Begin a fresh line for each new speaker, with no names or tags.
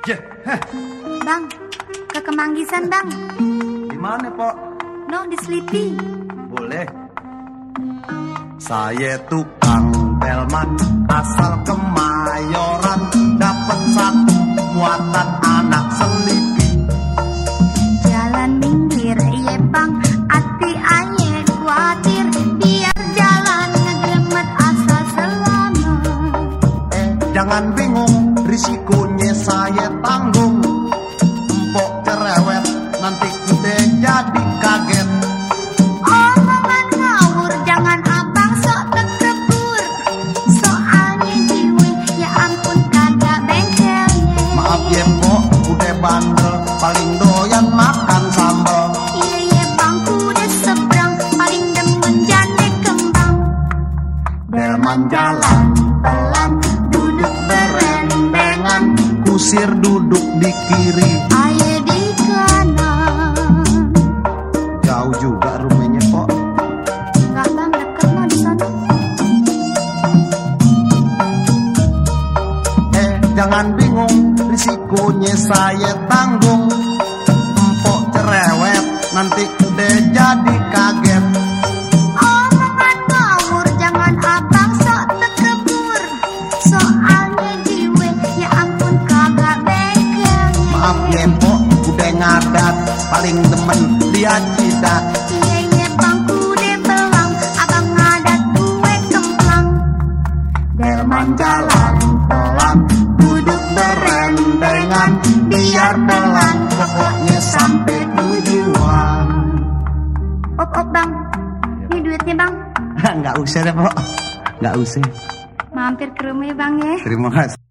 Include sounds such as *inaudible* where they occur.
Heh,
Bang, ke Kemanggisan bang
di mana, Pok?
No, di Sleepy
Boleh. Saya tukang pelman asal kemayoran dapat satu muatan risikonya saya tanggung. Empok cerewet, nanti kude jadi kaget.
Omongan ngawur, jangan abang sok tekebur Soalnya jiwe, ya ampun kagak bengkelnya
Maaf ya, Pok, udah bandel, paling doyan makan sambal.
Iya iya bang, kuda seberang Paling demen jande kembang
Delman jalan pelan, kusir duduk di kiri.
Aye di kanan
Jauh juga rumahnya kok.
Enggak bang, deket di sana
Eh, jangan bingung, risikonya saya tanggung. Empok cerewet, nanti udah jadi kaget.
Ya,
Empok, udah ngadat, paling demen dia cidat.
Iya bang, kuda belang Abang ngadat gue kemplang
Delman jalan pelan, duduk berendengan, biar pelan, pokoknya sampai tujuan.
Op op bang, ini duitnya bang *laughs*
Nggak usah deh, Pok. Nggak usah.
Mampir ke rumah ya bang ya
Terima kasih.